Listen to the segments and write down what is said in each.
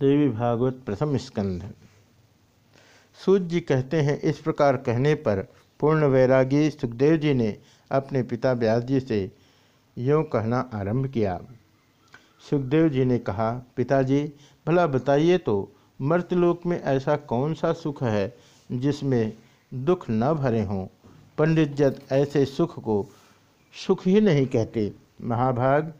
देवी भागवत प्रथम स्कंध। सूत जी कहते हैं, इस प्रकार कहने पर पूर्ण वैरागी सुखदेव जी ने अपने पिता व्यास जी से यों कहना आरंभ किया। सुखदेव जी ने कहा, पिताजी, भला बताइए तो मर्तलोक में ऐसा कौन सा सुख है जिसमें दुख न भरे हों? पंडित जत ऐसे सुख को सुख ही नहीं कहते, महाभाग,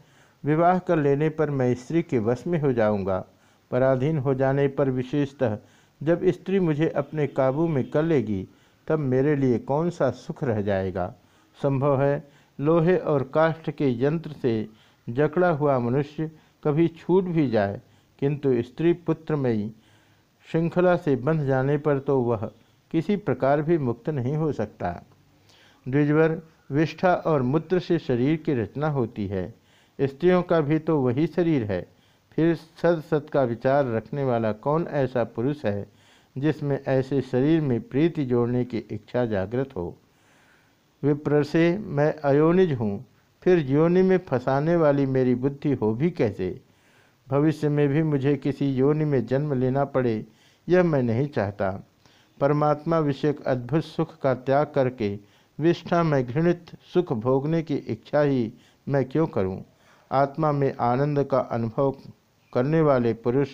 विवाह कर लेने पर मैं स्त्री के वश में हो जाऊँगा। पराधीन हो जाने पर विशेषतः जब स्त्री मुझे अपने काबू में कर लेगी, तब मेरे लिए कौन सा सुख रह जाएगा? संभव है लोहे और काष्ठ के यंत्र से जकड़ा हुआ मनुष्य कभी छूट भी जाए, किंतु स्त्री पुत्र पुत्रमयी श्रृंखला से बंध जाने पर तो वह किसी प्रकार भी मुक्त नहीं हो सकता। द्विजवर, विष्ठा और मूत्र से शरीर की रचना होती है। स्त्रियों का भी तो वही शरीर है। फिर सद सत का विचार रखने वाला कौन ऐसा पुरुष है, जिसमें ऐसे शरीर में प्रीति जोड़ने की इच्छा जागृत हो? विप्र से, मैं अयोनिज हूँ, फिर योनि में फंसाने वाली मेरी बुद्धि हो भी कैसे? भविष्य में भी मुझे किसी योनि में जन्म लेना पड़े, यह मैं नहीं चाहता। परमात्मा विषयक अद्भुत सुख का त्याग करके विष्ठा में घृणित सुख भोगने की इच्छा ही मैं क्यों करूँ? आत्मा में आनंद का अनुभव करने वाले पुरुष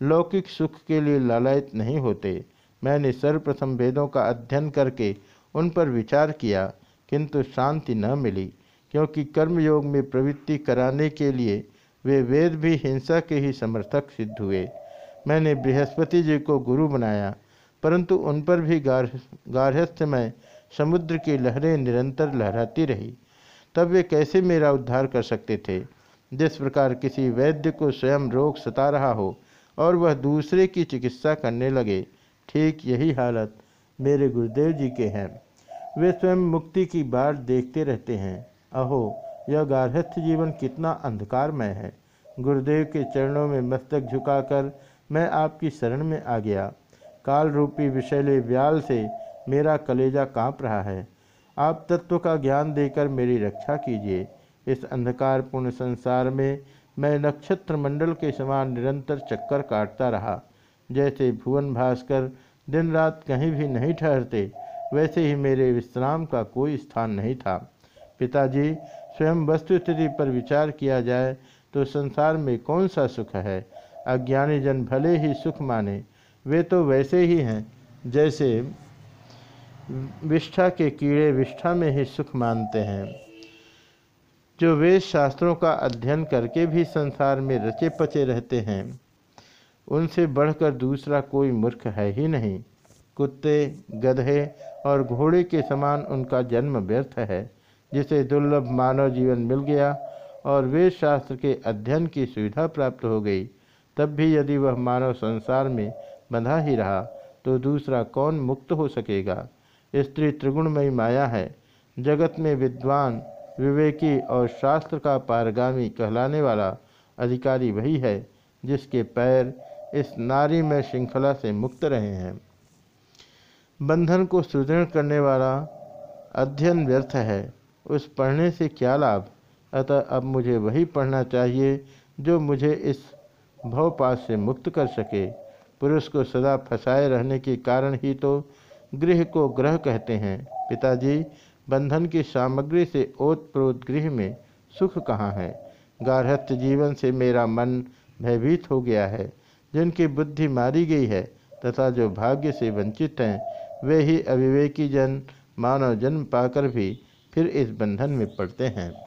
लौकिक सुख के लिए लालयित नहीं होते। मैंने सर्वप्रथम वेदों का अध्ययन करके उन पर विचार किया, किंतु शांति न मिली, क्योंकि कर्मयोग में प्रवृत्ति कराने के लिए वे वेद भी हिंसा के ही समर्थक सिद्ध हुए। मैंने बृहस्पति जी को गुरु बनाया, परंतु उन पर भी गार्हस्थ्यमय समुद्र की लहरें निरंतर लहराती रही। तब वे कैसे मेरा उद्धार कर सकते थे? जिस प्रकार किसी वैद्य को स्वयं रोग सता रहा हो और वह दूसरे की चिकित्सा करने लगे, ठीक यही हालत मेरे गुरुदेव जी के हैं। वे स्वयं मुक्ति की बाट देखते रहते हैं। अहो, यह गार्हस्थ जीवन कितना अंधकारमय है। गुरुदेव के चरणों में मस्तक झुकाकर मैं आपकी शरण में आ गया। काल रूपी विषैले व्याल से मेरा कलेजा काँप रहा है। आप तत्व का ज्ञान देकर मेरी रक्षा कीजिए। इस अंधकारपूर्ण संसार में मैं नक्षत्र मंडल के समान निरंतर चक्कर काटता रहा। जैसे भुवन भास्कर दिन रात कहीं भी नहीं ठहरते, वैसे ही मेरे विश्राम का कोई स्थान नहीं था। पिताजी, स्वयं वस्तु स्थिति पर विचार किया जाए तो संसार में कौन सा सुख है? अज्ञानी जन भले ही सुख माने, वे तो वैसे ही हैं, जैसे विष्ठा के कीड़े विष्ठा में ही सुख मानते हैं। जो वेद शास्त्रों का अध्ययन करके भी संसार में रचे पचे रहते हैं। उनसे बढ़कर दूसरा कोई मूर्ख है ही नहीं। कुत्ते, गधे और घोड़े के समान उनका जन्म व्यर्थ है, जिसे दुर्लभ मानव जीवन मिल गया और वेद शास्त्र के अध्ययन की सुविधा प्राप्त हो गई। तब भी यदि वह मानव संसार में बंधा ही रहा तो दूसरा कौन मुक्त हो सकेगा? स्त्री त्रिगुणमयी माया है। जगत में विद्वान विवेकी और शास्त्र का पारगामी कहलाने वाला अधिकारी वही है, जिसके पैर इस नारी में श्रृंखला से मुक्त रहे हैं। बंधन को सुदृढ़ करने वाला अध्ययन व्यर्थ है। उस पढ़ने से क्या लाभ? अतः अब मुझे वही पढ़ना चाहिए, जो मुझे इस भवपात से मुक्त कर सके। पुरुष को सदा फंसाए रहने के कारण ही तो गृह को ग्रह कहते हैं। पिताजी बंधन की सामग्री से ओतप्रोत गृह में सुख कहाँ है? गारहस्थ जीवन से मेरा मन भयभीत हो गया है। जिनकी बुद्धि मारी गई है तथा जो भाग्य से वंचित हैं, वे ही अविवेकी जन, मानव जन्म पाकर भी फिर इस बंधन में पड़ते हैं।